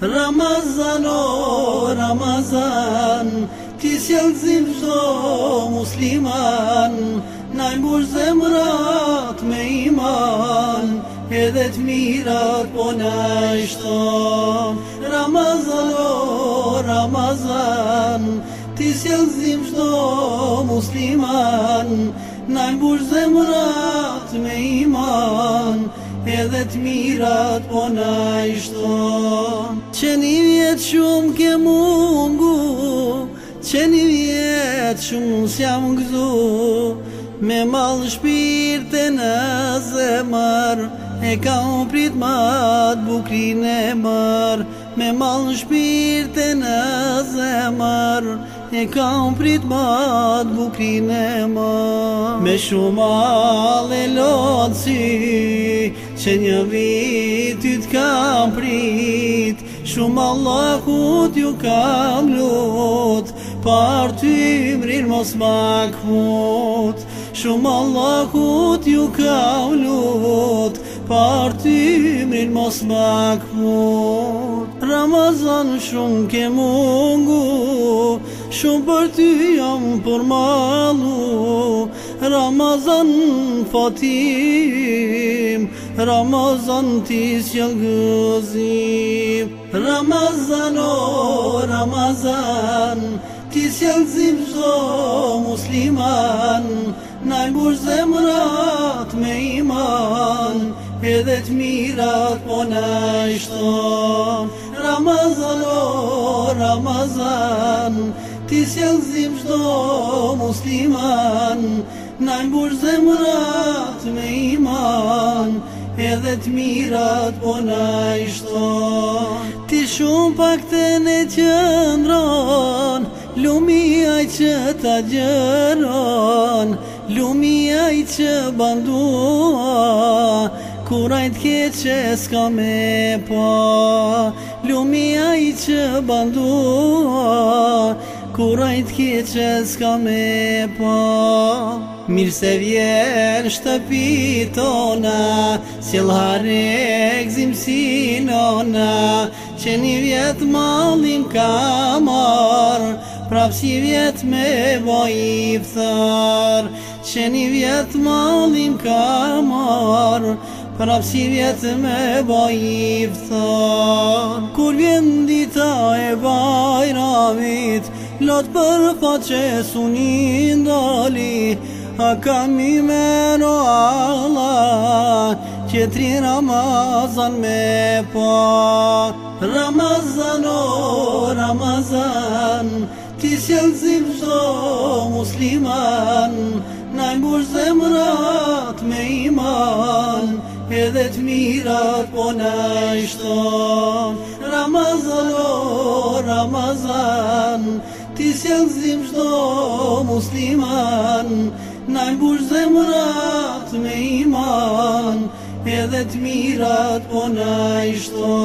Ramazan, o Ramazan, ti sjell zim musliman, na zemrat me iman, edhe të mirat po na shton. Ramazan, o Ramazan, ti sjell zim musliman, na zemrat me iman, edhe të mirat po na shton. Që një vjetë shumë ke mungu Që një vjetë shumë s'jam gëzu Me malë shpirë të në zemër E ka u prit matë bukrin e mërë Me malë shpirë të në zemër E ka u prit matë bukrin e mërë Me shumë alë e lotësi Që një vitit kam prit Shumë Allahut ju ka vllut, Parë ty më mos bakë Shumë Allahut ju ka vllut, Parë ty më mos bakë Ramazan shumë ke mungu, Shumë për ty jam për malu, Ramazan fatimë, Ramazan tis yalgızim Ramazan o Ramazan Tis yalzim zo musliman Najbur zemrat meyman, iman Hedet mirat ona Ramazan o Ramazan Tis yalzim zo musliman Najbur zemrat meyman. edhe të mirat po na i shton Ti shumë pak të ne qëndron Lumia i që ta gjëron Lumia i që bandua Kuraj të keqe s'ka me pa Lumia i që bandua Kurajt kjeqe s'ka me po Mirë se vjen shtëpi tona S'jel hare egzim si nona Që një vjet malin ka mar Prap si vjet me bojip thar Që një vjet malin ka mar Prap si vjet me bojip Kur vjen dita e bajramit Kur vjen dita e bajramit Lot për faqe su një ndoli A kam i mero Allah Qetri Ramazan me po Ramazan o Ramazan Ti sjelzim shdo musliman Na ngush zemrat me iman Edhe të mirat po na Ramazan o Ramazan sjell zim çdo musliman na mbush zemrat me iman edhe të mirat po na